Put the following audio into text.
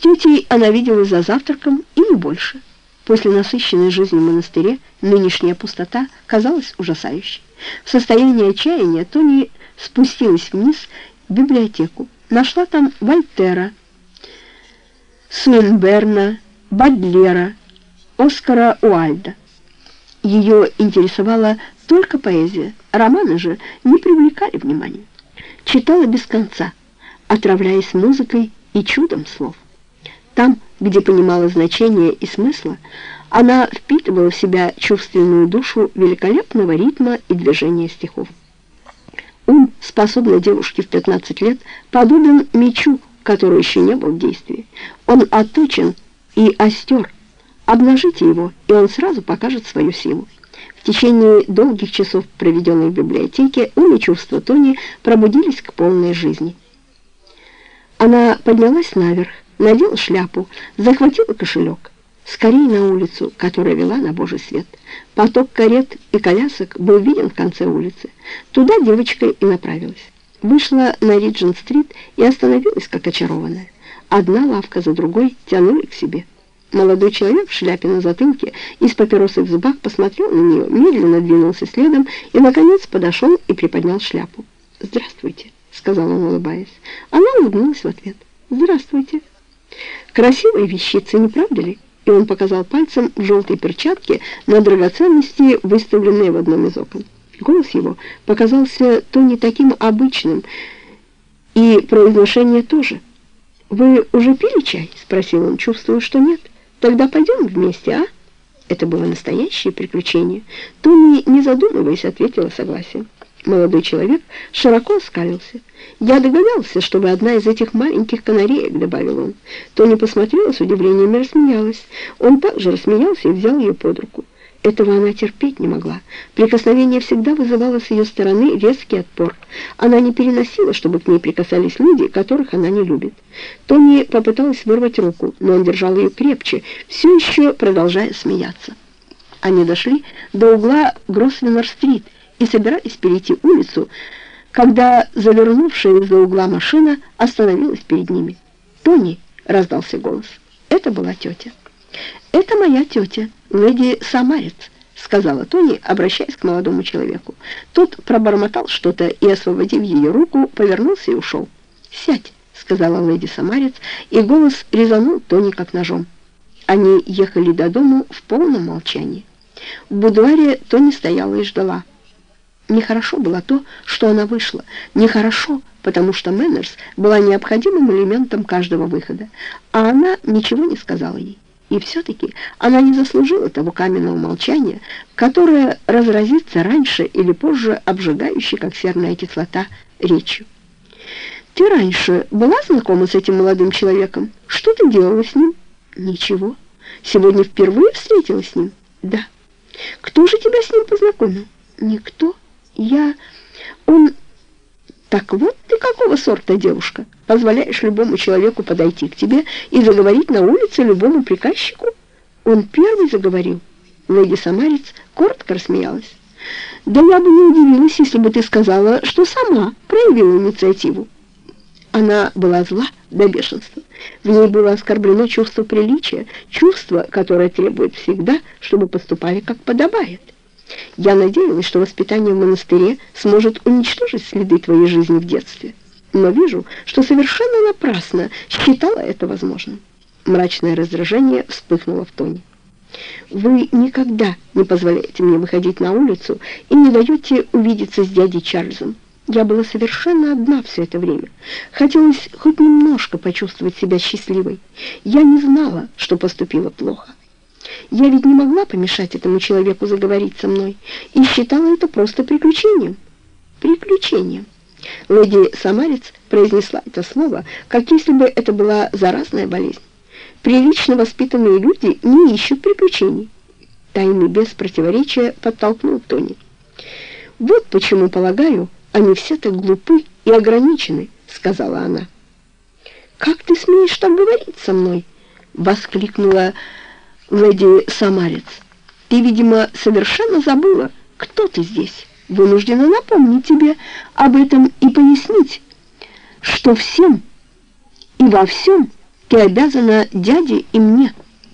тетей она виделась за завтраком и не больше. После насыщенной жизни в монастыре нынешняя пустота казалась ужасающей. В состоянии отчаяния Тони спустилась вниз в библиотеку. Нашла там Вольтера, Суинберна, Бадлера, Оскара Уальда. Ее интересовала только поэзия, романы же не привлекали внимания. Читала без конца, отравляясь музыкой и чудом слов. Там, где понимала значение и смысла, она впитывала в себя чувственную душу великолепного ритма и движения стихов. Ум способной девушки в 15 лет подобен мечу, который еще не был в действии. Он отточен и остер. Обнажите его, и он сразу покажет свою силу. В течение долгих часов, проведенных в библиотеке, ум и чувства Тони пробудились к полной жизни. Она поднялась наверх, надела шляпу, захватила кошелек. Скорее на улицу, которая вела на Божий свет. Поток карет и колясок был виден в конце улицы. Туда девочка и направилась. Вышла на Риджин-стрит и остановилась, как очарованная. Одна лавка за другой тянули к себе. Молодой человек в шляпе на затылке и с папиросой в зубах посмотрел на нее, медленно двинулся следом и, наконец, подошел и приподнял шляпу. «Здравствуйте», — сказал он, улыбаясь. Она улыбнулась в ответ. «Здравствуйте». «Красивые вещицы, не правда ли?» И он показал пальцем в желтой перчатке на драгоценности, выставленные в одном из окон. Голос его показался то не таким обычным, и произношение тоже. «Вы уже пили чай?» — спросил он, чувствуя, что нет. Тогда пойдем вместе, а?» Это было настоящее приключение. Тони, не задумываясь, ответила согласием. Молодой человек широко оскалился. «Я догадался, что вы одна из этих маленьких канареек», — добавил он. Тони посмотрела с удивлением и рассмеялась. Он также рассмеялся и взял ее под руку. Этого она терпеть не могла. Прикосновение всегда вызывало с ее стороны резкий отпор. Она не переносила, чтобы к ней прикасались люди, которых она не любит. Тони попыталась вырвать руку, но он держал ее крепче, все еще продолжая смеяться. Они дошли до угла Гросвеннер-стрит и собирались перейти улицу, когда завернувшая из-за угла машина остановилась перед ними. «Тони!» — раздался голос. Это была тетя. «Это моя тетя, леди Самарец», — сказала Тони, обращаясь к молодому человеку. Тот пробормотал что-то и, освободив ее руку, повернулся и ушел. «Сядь», — сказала леди Самарец, и голос резанул Тони как ножом. Они ехали до дому в полном молчании. В будуаре Тони стояла и ждала. Нехорошо было то, что она вышла. Нехорошо, потому что Мэннерс была необходимым элементом каждого выхода, а она ничего не сказала ей. И все-таки она не заслужила того каменного молчания, которое разразится раньше или позже обжигающей, как серная кислота, речью. «Ты раньше была знакома с этим молодым человеком? Что ты делала с ним?» «Ничего. Сегодня впервые встретилась с ним?» «Да». «Кто же тебя с ним познакомил?» «Никто. Я... Он...» «Так вот ты какого сорта девушка? Позволяешь любому человеку подойти к тебе и заговорить на улице любому приказчику?» Он первый заговорил. Леди Самарец коротко рассмеялась. «Да я бы не удивилась, если бы ты сказала, что сама проявила инициативу». Она была зла до бешенства. В ней было оскорблено чувство приличия, чувство, которое требует всегда, чтобы поступали как подобает. Я надеялась, что воспитание в монастыре сможет уничтожить следы твоей жизни в детстве. Но вижу, что совершенно напрасно считала это возможным. Мрачное раздражение вспыхнуло в тоне. Вы никогда не позволяете мне выходить на улицу и не даете увидеться с дядей Чарльзом. Я была совершенно одна все это время. Хотелось хоть немножко почувствовать себя счастливой. Я не знала, что поступила плохо. Я ведь не могла помешать этому человеку заговорить со мной и считала это просто приключением. Приключением. Леди Самарец произнесла это слово, как если бы это была заразная болезнь. Прилично воспитанные люди не ищут приключений. Тайный без противоречия подтолкнул Тони. «Вот почему, полагаю, они все так глупы и ограничены», — сказала она. «Как ты смеешь так говорить со мной?» — воскликнула леди Самарец. «Ты, видимо, совершенно забыла, кто ты здесь. Вынуждена напомнить тебе об этом и пояснить, что всем и во всем Ты обязана дяде и мне».